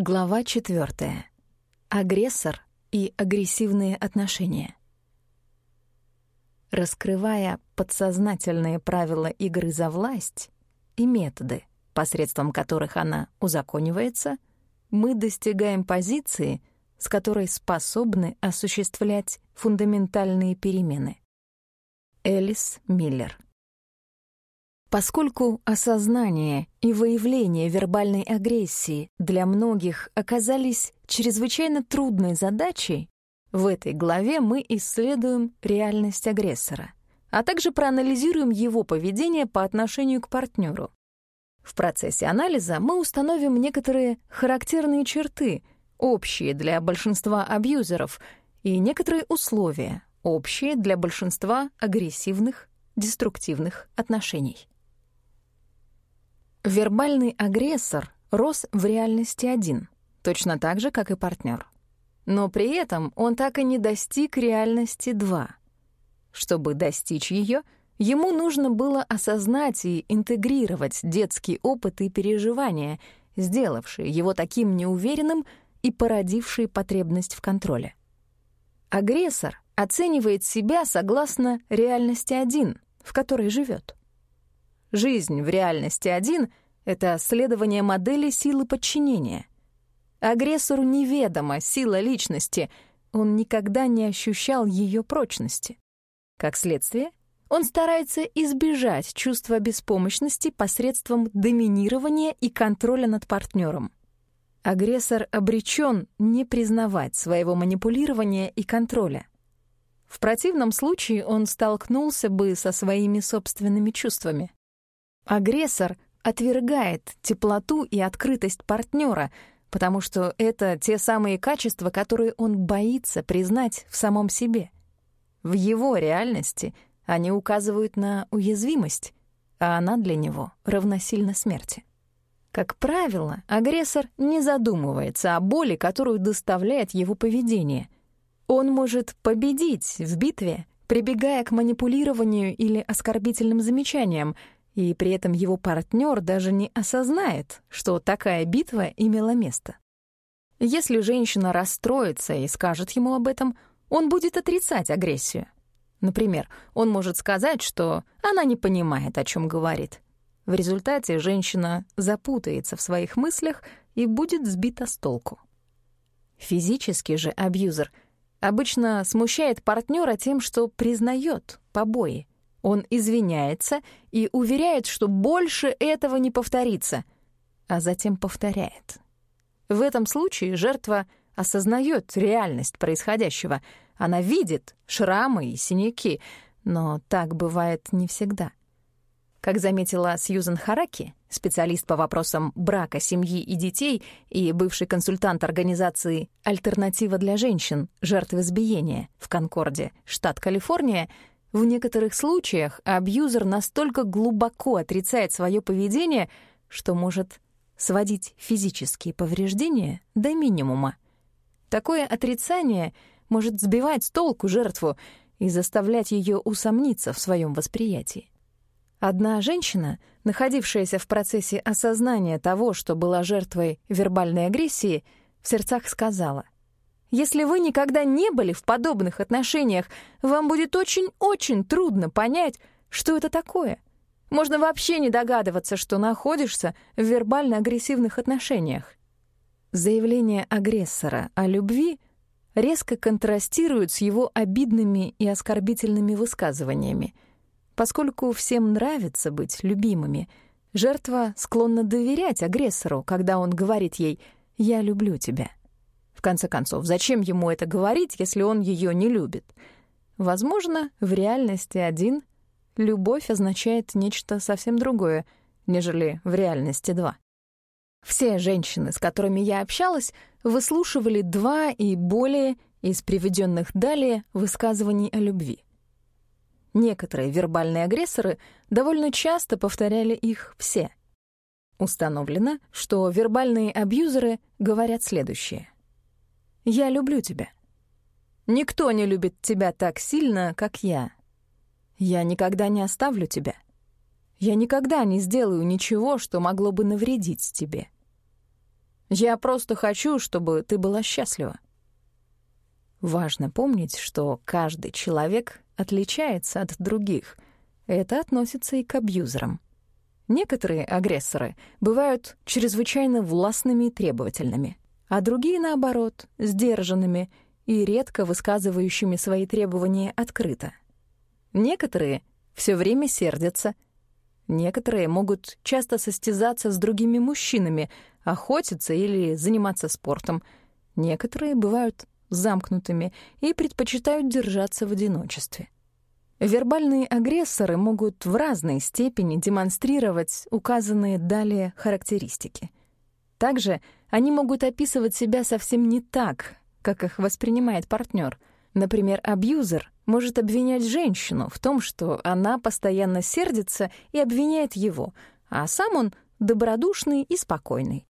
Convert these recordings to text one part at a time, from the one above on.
Глава четвертая. Агрессор и агрессивные отношения. Раскрывая подсознательные правила игры за власть и методы, посредством которых она узаконивается, мы достигаем позиции, с которой способны осуществлять фундаментальные перемены. Элис Миллер Поскольку осознание и выявление вербальной агрессии для многих оказались чрезвычайно трудной задачей, в этой главе мы исследуем реальность агрессора, а также проанализируем его поведение по отношению к партнеру. В процессе анализа мы установим некоторые характерные черты, общие для большинства абьюзеров, и некоторые условия, общие для большинства агрессивных, деструктивных отношений. Вербальный агрессор рос в реальности один, точно так же, как и партнер. Но при этом он так и не достиг реальности два. Чтобы достичь ее, ему нужно было осознать и интегрировать детский опыт и переживания, сделавшие его таким неуверенным и породившие потребность в контроле. Агрессор оценивает себя согласно реальности один, в которой живет. Жизнь в реальности один — это следование модели силы подчинения. Агрессору неведома сила личности, он никогда не ощущал ее прочности. Как следствие, он старается избежать чувства беспомощности посредством доминирования и контроля над партнером. Агрессор обречен не признавать своего манипулирования и контроля. В противном случае он столкнулся бы со своими собственными чувствами. Агрессор отвергает теплоту и открытость партнера, потому что это те самые качества, которые он боится признать в самом себе. В его реальности они указывают на уязвимость, а она для него равносильна смерти. Как правило, агрессор не задумывается о боли, которую доставляет его поведение. Он может победить в битве, прибегая к манипулированию или оскорбительным замечаниям, и при этом его партнер даже не осознает, что такая битва имела место. Если женщина расстроится и скажет ему об этом, он будет отрицать агрессию. Например, он может сказать, что она не понимает, о чем говорит. В результате женщина запутается в своих мыслях и будет сбита с толку. Физический же абьюзер обычно смущает партнера тем, что признает побои, он извиняется и уверяет, что больше этого не повторится, а затем повторяет. В этом случае жертва осознает реальность происходящего. Она видит шрамы и синяки, но так бывает не всегда. Как заметила Сьюзен Хараки, специалист по вопросам брака, семьи и детей и бывший консультант организации «Альтернатива для женщин. Жертвы избиения» в Конкорде, штат Калифорния, в некоторых случаях абьюзер настолько глубоко отрицает свое поведение, что может сводить физические повреждения до минимума. Такое отрицание может сбивать с толку жертву и заставлять ее усомниться в своем восприятии. Одна женщина, находившаяся в процессе осознания того, что была жертвой вербальной агрессии, в сердцах сказала — если вы никогда не были в подобных отношениях, вам будет очень-очень трудно понять, что это такое. Можно вообще не догадываться, что находишься в вербально-агрессивных отношениях. Заявление агрессора о любви резко контрастирует с его обидными и оскорбительными высказываниями. Поскольку всем нравится быть любимыми, жертва склонна доверять агрессору, когда он говорит ей «я люблю тебя». В конце концов, зачем ему это говорить, если он ее не любит? Возможно, в реальности один любовь означает нечто совсем другое, нежели в реальности два. Все женщины, с которыми я общалась, выслушивали два и более из приведенных далее высказываний о любви. Некоторые вербальные агрессоры довольно часто повторяли их все. Установлено, что вербальные абьюзеры говорят следующее — я люблю тебя. Никто не любит тебя так сильно, как я. Я никогда не оставлю тебя. Я никогда не сделаю ничего, что могло бы навредить тебе. «Я просто хочу, чтобы ты была счастлива». Важно помнить, что каждый человек отличается от других. Это относится и к абьюзерам. Некоторые агрессоры бывают чрезвычайно властными и требовательными, а другие, наоборот, сдержанными и редко высказывающими свои требования открыто. Некоторые все время сердятся, некоторые могут часто состязаться с другими мужчинами, охотиться или заниматься спортом, некоторые бывают замкнутыми и предпочитают держаться в одиночестве. Вербальные агрессоры могут в разной степени демонстрировать указанные далее характеристики. Также они могут описывать себя совсем не так, как их воспринимает партнер. Например, абьюзер может обвинять женщину в том, что она постоянно сердится и обвиняет его, а сам он добродушный и спокойный.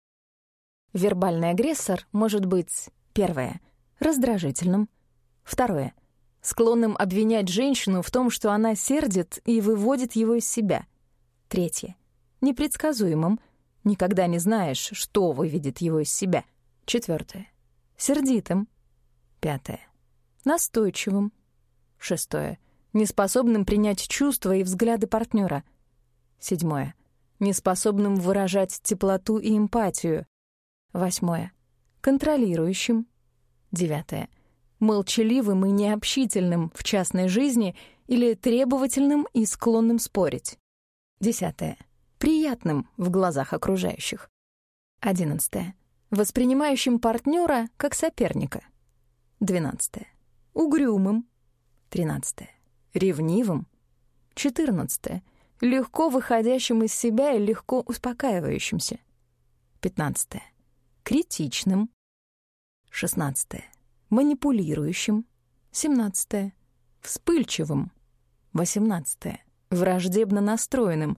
Вербальный агрессор может быть, первое, раздражительным, второе, склонным обвинять женщину в том, что она сердит и выводит его из себя. Третье. Непредсказуемым. Никогда не знаешь, что выведет его из себя. Четвертое. Сердитым. Пятое. Настойчивым. Шестое. Неспособным принять чувства и взгляды партнера. Седьмое. Неспособным выражать теплоту и эмпатию. Восьмое. Контролирующим. Девятое молчаливым и необщительным в частной жизни или требовательным и склонным спорить. Десятое. Приятным в глазах окружающих. Одиннадцатое. Воспринимающим партнера как соперника. Двенадцатое. Угрюмым. Тринадцатое. Ревнивым. Четырнадцатое. Легко выходящим из себя и легко успокаивающимся. Пятнадцатое. Критичным. Шестнадцатое манипулирующим, 17 вспыльчивым, 18 враждебно настроенным,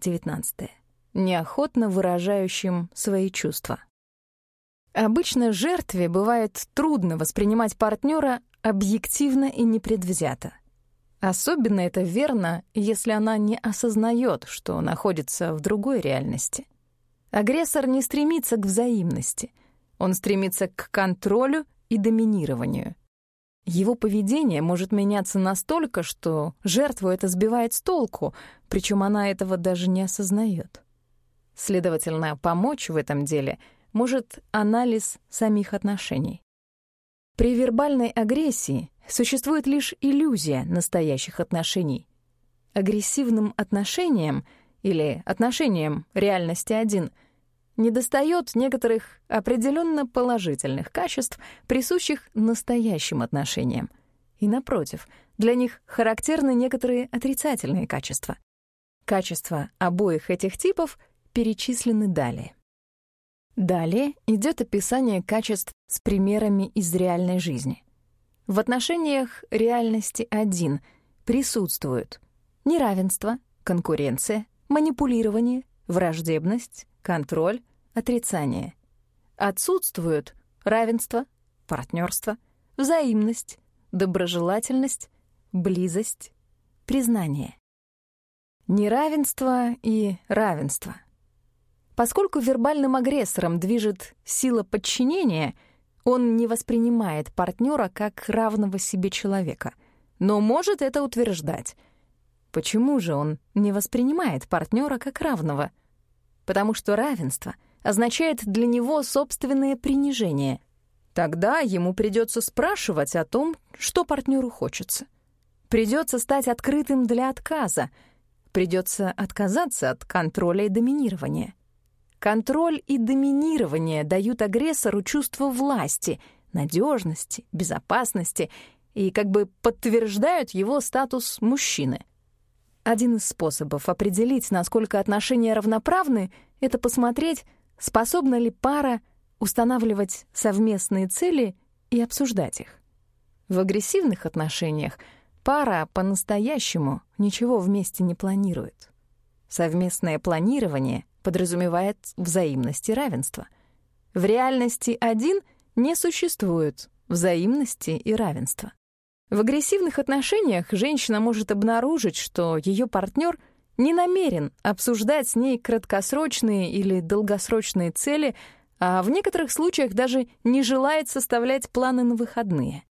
19 неохотно выражающим свои чувства. Обычно жертве бывает трудно воспринимать партнера объективно и непредвзято. Особенно это верно, если она не осознает, что находится в другой реальности. Агрессор не стремится к взаимности. Он стремится к контролю и доминированию. Его поведение может меняться настолько, что жертву это сбивает с толку, причем она этого даже не осознает. Следовательно, помочь в этом деле может анализ самих отношений. При вербальной агрессии существует лишь иллюзия настоящих отношений. Агрессивным отношениям или отношениям реальности один — недостает некоторых определенно положительных качеств, присущих настоящим отношениям. И напротив, для них характерны некоторые отрицательные качества. Качества обоих этих типов перечислены далее. Далее идет описание качеств с примерами из реальной жизни. В отношениях реальности 1 присутствуют неравенство, конкуренция, манипулирование, враждебность, контроль, отрицание. Отсутствуют равенство, партнерство, взаимность, доброжелательность, близость, признание. Неравенство и равенство. Поскольку вербальным агрессором движет сила подчинения, он не воспринимает партнера как равного себе человека, но может это утверждать. Почему же он не воспринимает партнера как равного? Потому что равенство — означает для него собственное принижение. Тогда ему придется спрашивать о том, что партнеру хочется. Придется стать открытым для отказа. Придется отказаться от контроля и доминирования. Контроль и доминирование дают агрессору чувство власти, надежности, безопасности и как бы подтверждают его статус мужчины. Один из способов определить, насколько отношения равноправны, это посмотреть, Способна ли пара устанавливать совместные цели и обсуждать их? В агрессивных отношениях пара по-настоящему ничего вместе не планирует. Совместное планирование подразумевает взаимность и равенство. В реальности один не существует взаимности и равенства. В агрессивных отношениях женщина может обнаружить, что ее партнер — не намерен обсуждать с ней краткосрочные или долгосрочные цели, а в некоторых случаях даже не желает составлять планы на выходные.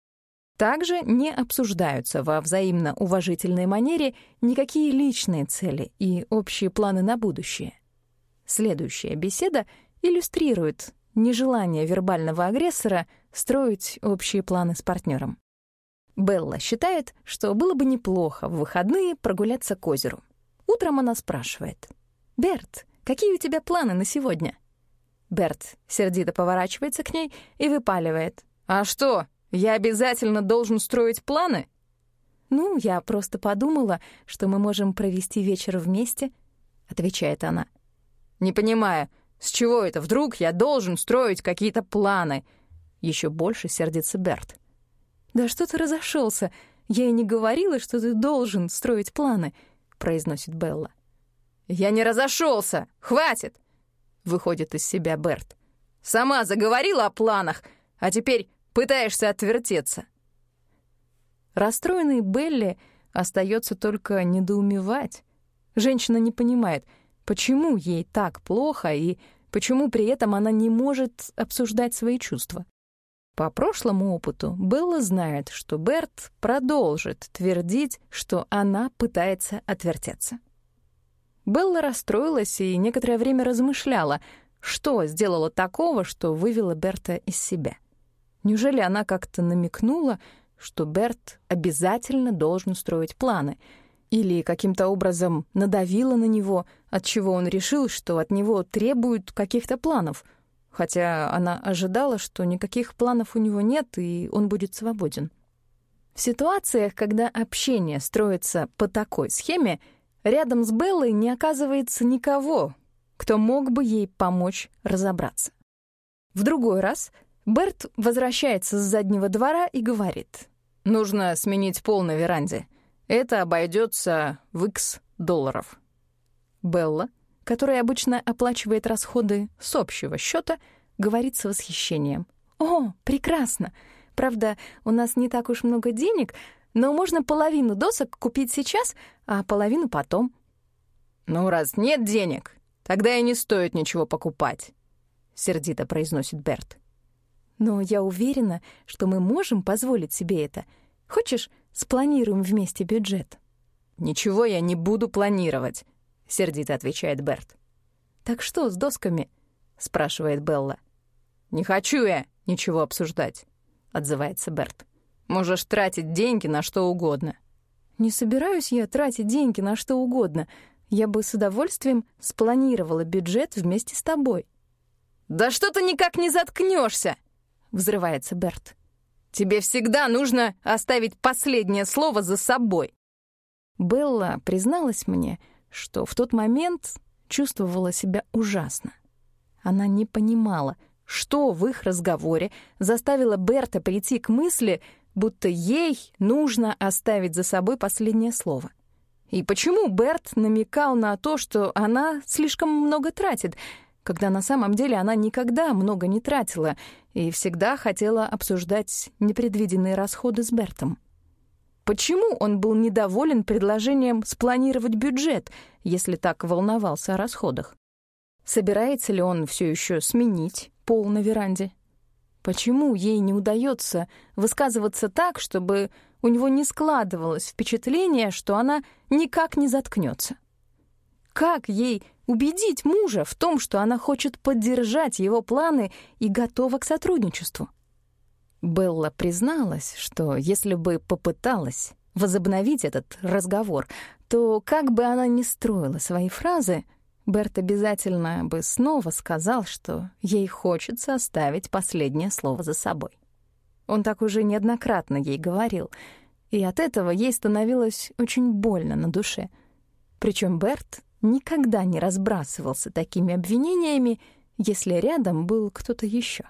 Также не обсуждаются во взаимно уважительной манере никакие личные цели и общие планы на будущее. Следующая беседа иллюстрирует нежелание вербального агрессора строить общие планы с партнером. Белла считает, что было бы неплохо в выходные прогуляться к озеру. Утром она спрашивает. «Берт, какие у тебя планы на сегодня?» Берт сердито поворачивается к ней и выпаливает. «А что, я обязательно должен строить планы?» «Ну, я просто подумала, что мы можем провести вечер вместе», — отвечает она. «Не понимаю, с чего это вдруг я должен строить какие-то планы?» Еще больше сердится Берт. «Да что ты разошелся? Я и не говорила, что ты должен строить планы», — произносит Белла. «Я не разошелся! Хватит!» — выходит из себя Берт. «Сама заговорила о планах, а теперь пытаешься отвертеться». Расстроенный Белли остается только недоумевать. Женщина не понимает, почему ей так плохо и почему при этом она не может обсуждать свои чувства. По прошлому опыту Белла знает, что Берт продолжит твердить, что она пытается отвертеться. Белла расстроилась и некоторое время размышляла, что сделала такого, что вывела Берта из себя. Неужели она как-то намекнула, что Берт обязательно должен строить планы, или каким-то образом надавила на него, от чего он решил, что от него требуют каких-то планов — хотя она ожидала, что никаких планов у него нет, и он будет свободен. В ситуациях, когда общение строится по такой схеме, рядом с Беллой не оказывается никого, кто мог бы ей помочь разобраться. В другой раз Берт возвращается с заднего двора и говорит, «Нужно сменить пол на веранде. Это обойдется в X долларов». Белла который обычно оплачивает расходы с общего счета, говорит с восхищением. «О, прекрасно! Правда, у нас не так уж много денег, но можно половину досок купить сейчас, а половину потом». «Ну, раз нет денег, тогда и не стоит ничего покупать», — сердито произносит Берт. «Но я уверена, что мы можем позволить себе это. Хочешь, спланируем вместе бюджет?» «Ничего я не буду планировать. — сердито отвечает Берт. «Так что с досками?» — спрашивает Белла. «Не хочу я ничего обсуждать», — отзывается Берт. «Можешь тратить деньги на что угодно». «Не собираюсь я тратить деньги на что угодно. Я бы с удовольствием спланировала бюджет вместе с тобой». «Да что ты никак не заткнешься! взрывается Берт. «Тебе всегда нужно оставить последнее слово за собой». Белла призналась мне, что в тот момент чувствовала себя ужасно. Она не понимала, что в их разговоре заставило Берта прийти к мысли, будто ей нужно оставить за собой последнее слово. И почему Берт намекал на то, что она слишком много тратит, когда на самом деле она никогда много не тратила и всегда хотела обсуждать непредвиденные расходы с Бертом? Почему он был недоволен предложением спланировать бюджет, если так волновался о расходах? Собирается ли он все еще сменить пол на веранде? Почему ей не удается высказываться так, чтобы у него не складывалось впечатление, что она никак не заткнется? Как ей убедить мужа в том, что она хочет поддержать его планы и готова к сотрудничеству? Белла призналась, что если бы попыталась возобновить этот разговор, то как бы она ни строила свои фразы, Берт обязательно бы снова сказал, что ей хочется оставить последнее слово за собой. Он так уже неоднократно ей говорил, и от этого ей становилось очень больно на душе. Причем Берт никогда не разбрасывался такими обвинениями, если рядом был кто-то еще.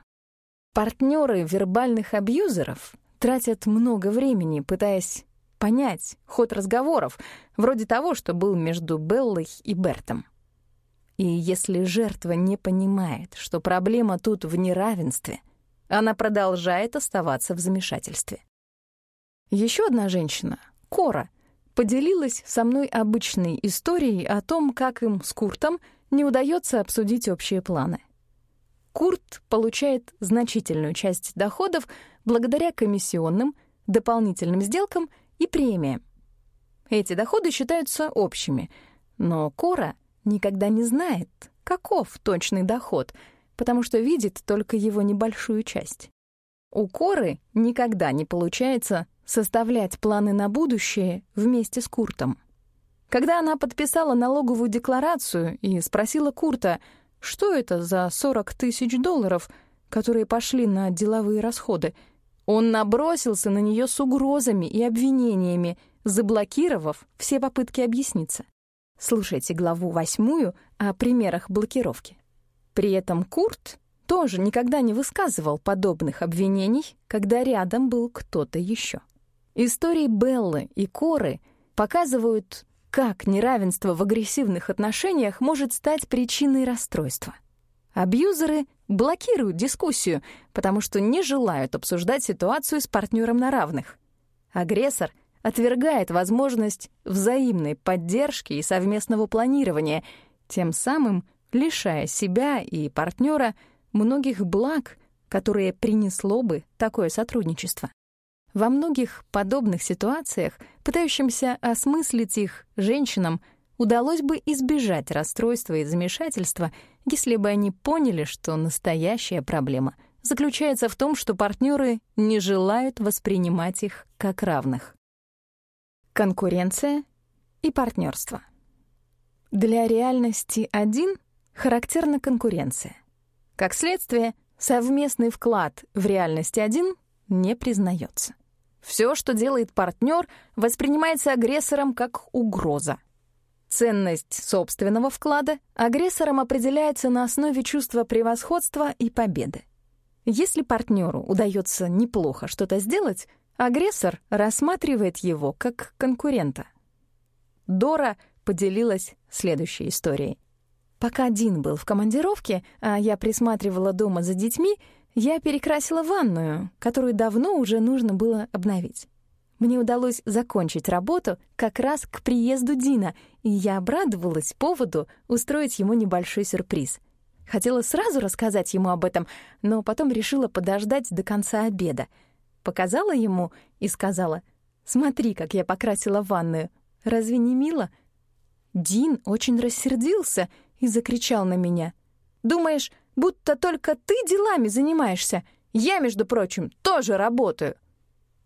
Партнеры вербальных абьюзеров тратят много времени, пытаясь понять ход разговоров, вроде того, что был между Беллой и Бертом. И если жертва не понимает, что проблема тут в неравенстве, она продолжает оставаться в замешательстве. Еще одна женщина, Кора, поделилась со мной обычной историей о том, как им с Куртом не удается обсудить общие планы. Курт получает значительную часть доходов благодаря комиссионным, дополнительным сделкам и премиям. Эти доходы считаются общими, но Кора никогда не знает, каков точный доход, потому что видит только его небольшую часть. У Коры никогда не получается составлять планы на будущее вместе с Куртом. Когда она подписала налоговую декларацию и спросила Курта, что это за 40 тысяч долларов, которые пошли на деловые расходы, он набросился на нее с угрозами и обвинениями, заблокировав все попытки объясниться. Слушайте главу восьмую о примерах блокировки. При этом Курт тоже никогда не высказывал подобных обвинений, когда рядом был кто-то еще. Истории Беллы и Коры показывают, как неравенство в агрессивных отношениях может стать причиной расстройства. Абьюзеры блокируют дискуссию, потому что не желают обсуждать ситуацию с партнером на равных. Агрессор отвергает возможность взаимной поддержки и совместного планирования, тем самым лишая себя и партнера многих благ, которые принесло бы такое сотрудничество. Во многих подобных ситуациях, пытающимся осмыслить их женщинам, удалось бы избежать расстройства и замешательства, если бы они поняли, что настоящая проблема заключается в том, что партнеры не желают воспринимать их как равных. Конкуренция и партнерство. Для реальности 1 характерна конкуренция. Как следствие, совместный вклад в реальность 1 не признается. Все, что делает партнер, воспринимается агрессором как угроза. Ценность собственного вклада агрессором определяется на основе чувства превосходства и победы. Если партнеру удается неплохо что-то сделать, агрессор рассматривает его как конкурента. Дора поделилась следующей историей. Пока Дин был в командировке, а я присматривала дома за детьми, я перекрасила ванную, которую давно уже нужно было обновить. Мне удалось закончить работу как раз к приезду Дина, и я обрадовалась поводу устроить ему небольшой сюрприз. Хотела сразу рассказать ему об этом, но потом решила подождать до конца обеда. Показала ему и сказала, «Смотри, как я покрасила ванную. Разве не мило?» Дин очень рассердился и закричал на меня. «Думаешь, будто только ты делами занимаешься. Я, между прочим, тоже работаю».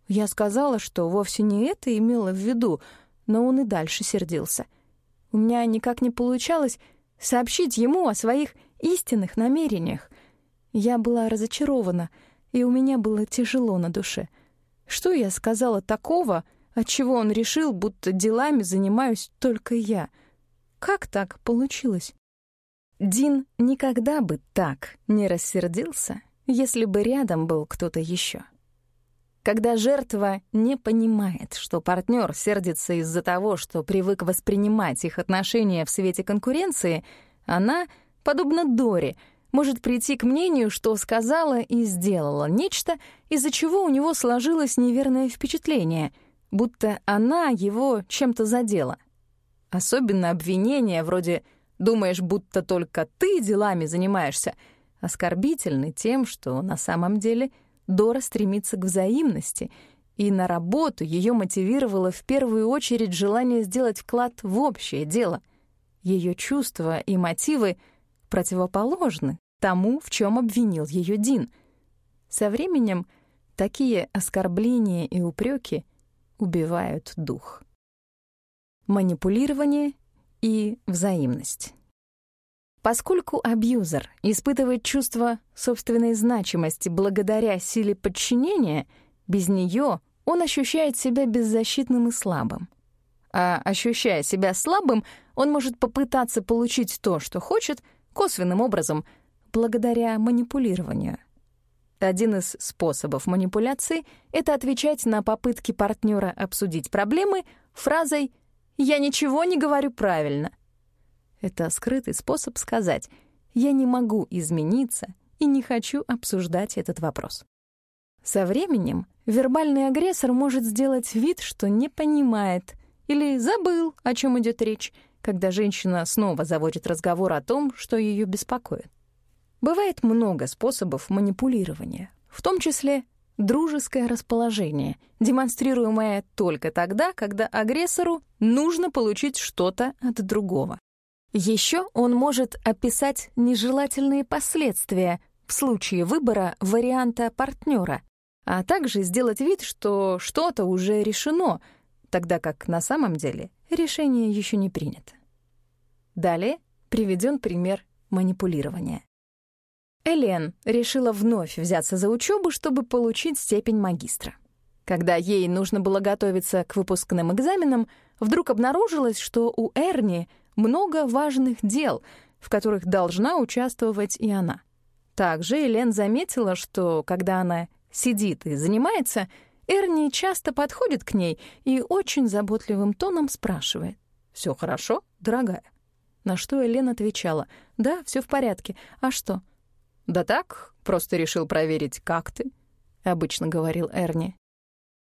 Я сказала, что вовсе не это имела в виду, но он и дальше сердился. У меня никак не получалось сообщить ему о своих истинных намерениях. Я была разочарована, и у меня было тяжело на душе. Что я сказала такого, от чего он решил, будто делами занимаюсь только я? Как так получилось? Дин никогда бы так не рассердился, если бы рядом был кто-то еще. Когда жертва не понимает, что партнер сердится из-за того, что привык воспринимать их отношения в свете конкуренции, она, подобно Доре, может прийти к мнению, что сказала и сделала нечто, из-за чего у него сложилось неверное впечатление, будто она его чем-то задела. Особенно обвинения вроде Думаешь, будто только ты делами занимаешься, оскорбительны тем, что на самом деле Дора стремится к взаимности, и на работу ее мотивировало в первую очередь желание сделать вклад в общее дело. Ее чувства и мотивы противоположны тому, в чем обвинил ее Дин. Со временем такие оскорбления и упреки убивают дух. Манипулирование и взаимность. Поскольку абьюзер испытывает чувство собственной значимости благодаря силе подчинения, без нее он ощущает себя беззащитным и слабым. А ощущая себя слабым, он может попытаться получить то, что хочет, косвенным образом, благодаря манипулированию. Один из способов манипуляции — это отвечать на попытки партнера обсудить проблемы фразой я ничего не говорю правильно. Это скрытый способ сказать «я не могу измениться и не хочу обсуждать этот вопрос». Со временем вербальный агрессор может сделать вид, что не понимает или забыл, о чем идет речь, когда женщина снова заводит разговор о том, что ее беспокоит. Бывает много способов манипулирования, в том числе дружеское расположение, демонстрируемое только тогда, когда агрессору нужно получить что-то от другого. Еще он может описать нежелательные последствия в случае выбора варианта партнера, а также сделать вид, что что-то уже решено, тогда как на самом деле решение еще не принято. Далее приведен пример манипулирования. Элен решила вновь взяться за учебу, чтобы получить степень магистра. Когда ей нужно было готовиться к выпускным экзаменам, вдруг обнаружилось, что у Эрни много важных дел, в которых должна участвовать и она. Также Элен заметила, что когда она сидит и занимается, Эрни часто подходит к ней и очень заботливым тоном спрашивает. «Всё хорошо, дорогая?» На что Элен отвечала. «Да, всё в порядке. А что?» «Да так, просто решил проверить, как ты», — обычно говорил Эрни.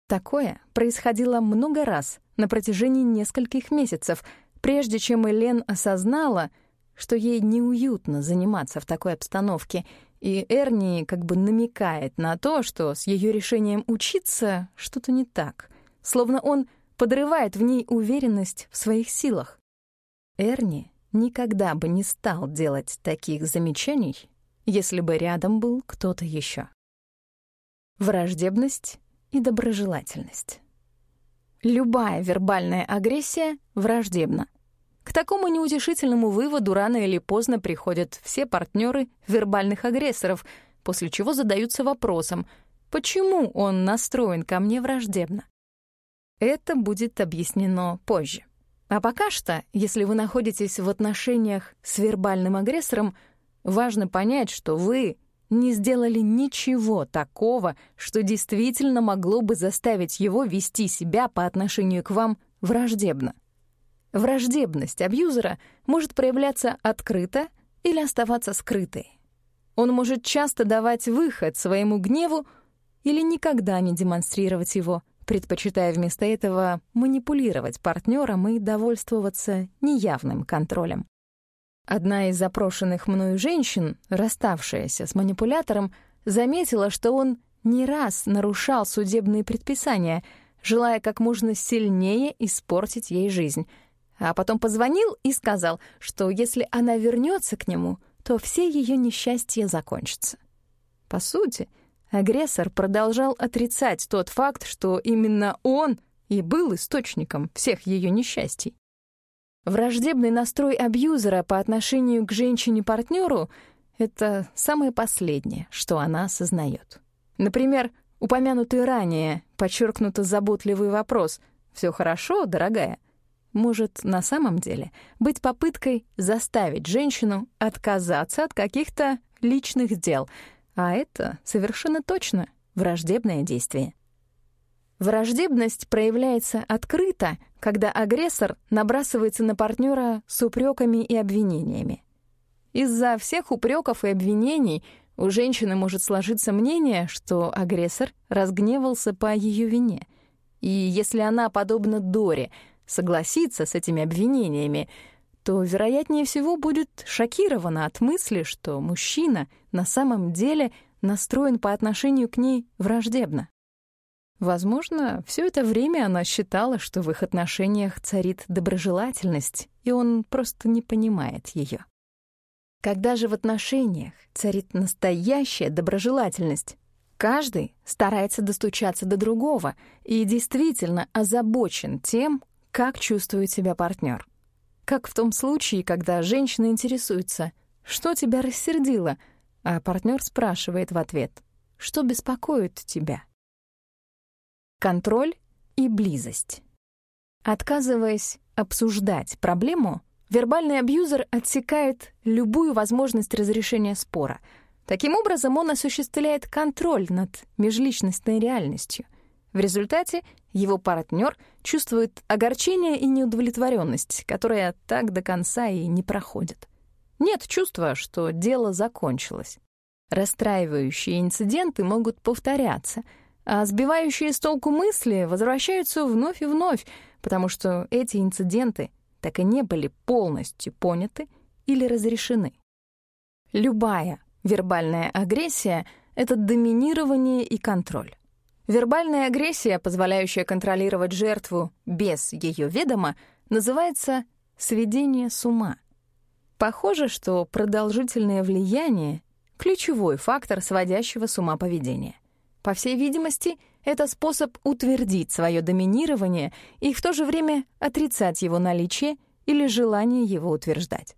Такое происходило много раз на протяжении нескольких месяцев, прежде чем Элен осознала, что ей неуютно заниматься в такой обстановке, и Эрни как бы намекает на то, что с ее решением учиться что-то не так, словно он подрывает в ней уверенность в своих силах. Эрни никогда бы не стал делать таких замечаний, если бы рядом был кто-то еще. Враждебность и доброжелательность. Любая вербальная агрессия враждебна. К такому неутешительному выводу рано или поздно приходят все партнеры вербальных агрессоров, после чего задаются вопросом, почему он настроен ко мне враждебно. Это будет объяснено позже. А пока что, если вы находитесь в отношениях с вербальным агрессором, Важно понять, что вы не сделали ничего такого, что действительно могло бы заставить его вести себя по отношению к вам враждебно. Враждебность абьюзера может проявляться открыто или оставаться скрытой. Он может часто давать выход своему гневу или никогда не демонстрировать его, предпочитая вместо этого манипулировать партнером и довольствоваться неявным контролем. Одна из запрошенных мною женщин, расставшаяся с манипулятором, заметила, что он не раз нарушал судебные предписания, желая как можно сильнее испортить ей жизнь. А потом позвонил и сказал, что если она вернется к нему, то все ее несчастья закончатся. По сути, агрессор продолжал отрицать тот факт, что именно он и был источником всех ее несчастий. Враждебный настрой абьюзера по отношению к женщине-партнеру — это самое последнее, что она осознает. Например, упомянутый ранее, подчеркнуто заботливый вопрос «Все хорошо, дорогая?» может на самом деле быть попыткой заставить женщину отказаться от каких-то личных дел, а это совершенно точно враждебное действие. Враждебность проявляется открыто, когда агрессор набрасывается на партнера с упреками и обвинениями. Из-за всех упреков и обвинений у женщины может сложиться мнение, что агрессор разгневался по ее вине. И если она, подобно Доре, согласится с этими обвинениями, то, вероятнее всего, будет шокирована от мысли, что мужчина на самом деле настроен по отношению к ней враждебно. Возможно, все это время она считала, что в их отношениях царит доброжелательность, и он просто не понимает ее. Когда же в отношениях царит настоящая доброжелательность, каждый старается достучаться до другого и действительно озабочен тем, как чувствует себя партнер. Как в том случае, когда женщина интересуется, что тебя рассердило, а партнер спрашивает в ответ, что беспокоит тебя контроль и близость. Отказываясь обсуждать проблему, вербальный абьюзер отсекает любую возможность разрешения спора. Таким образом, он осуществляет контроль над межличностной реальностью. В результате его партнер чувствует огорчение и неудовлетворенность, которая так до конца и не проходит. Нет чувства, что дело закончилось. Расстраивающие инциденты могут повторяться — а сбивающие с толку мысли возвращаются вновь и вновь, потому что эти инциденты так и не были полностью поняты или разрешены. Любая Вербальная агрессия — это доминирование и контроль. Вербальная агрессия, позволяющая контролировать жертву без ее ведома, называется сведение с ума. Похоже, что продолжительное влияние — ключевой фактор сводящего с ума поведения. По всей видимости, это способ утвердить свое доминирование и в то же время отрицать его наличие или желание его утверждать.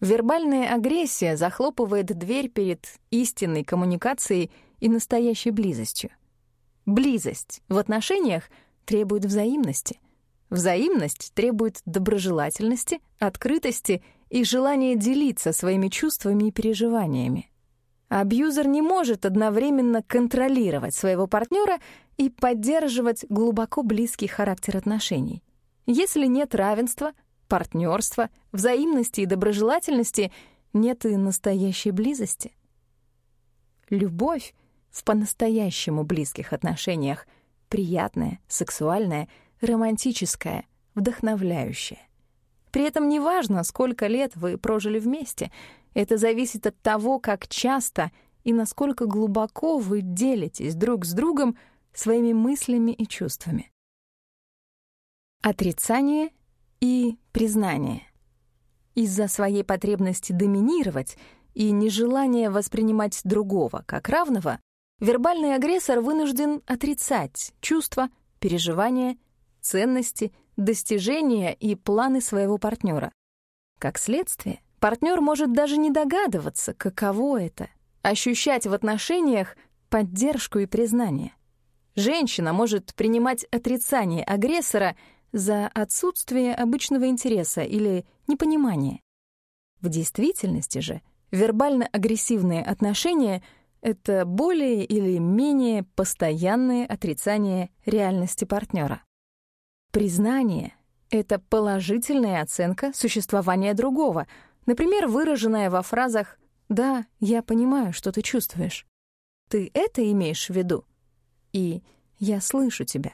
Вербальная агрессия захлопывает дверь перед истинной коммуникацией и настоящей близостью. Близость в отношениях требует взаимности. Взаимность требует доброжелательности, открытости и желания делиться своими чувствами и переживаниями. Абьюзер не может одновременно контролировать своего партнера и поддерживать глубоко близкий характер отношений. Если нет равенства, партнерства, взаимности и доброжелательности, нет и настоящей близости. Любовь в по-настоящему близких отношениях приятная, сексуальная, романтическая, вдохновляющая. При этом неважно, сколько лет вы прожили вместе, это зависит от того, как часто и насколько глубоко вы делитесь друг с другом своими мыслями и чувствами. Отрицание и признание. Из-за своей потребности доминировать и нежелания воспринимать другого как равного, вербальный агрессор вынужден отрицать чувства, переживания, ценности, достижения и планы своего партнера. Как следствие, партнер может даже не догадываться, каково это — ощущать в отношениях поддержку и признание. Женщина может принимать отрицание агрессора — за отсутствие обычного интереса или непонимания. В действительности же вербально-агрессивные отношения — это более или менее постоянное отрицание реальности партнера. Признание — это положительная оценка существования другого, например, выраженная во фразах «Да, я понимаю, что ты чувствуешь». «Ты это имеешь в виду?» и «Я слышу тебя».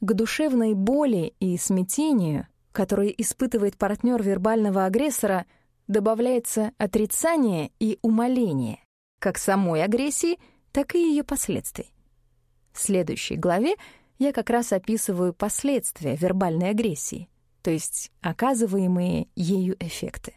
К душевной боли и смятению, которые испытывает партнер вербального агрессора, добавляется отрицание и умоление, как самой агрессии, так и ее последствий. В следующей главе я как раз описываю последствия вербальной агрессии, то есть оказываемые ею эффекты.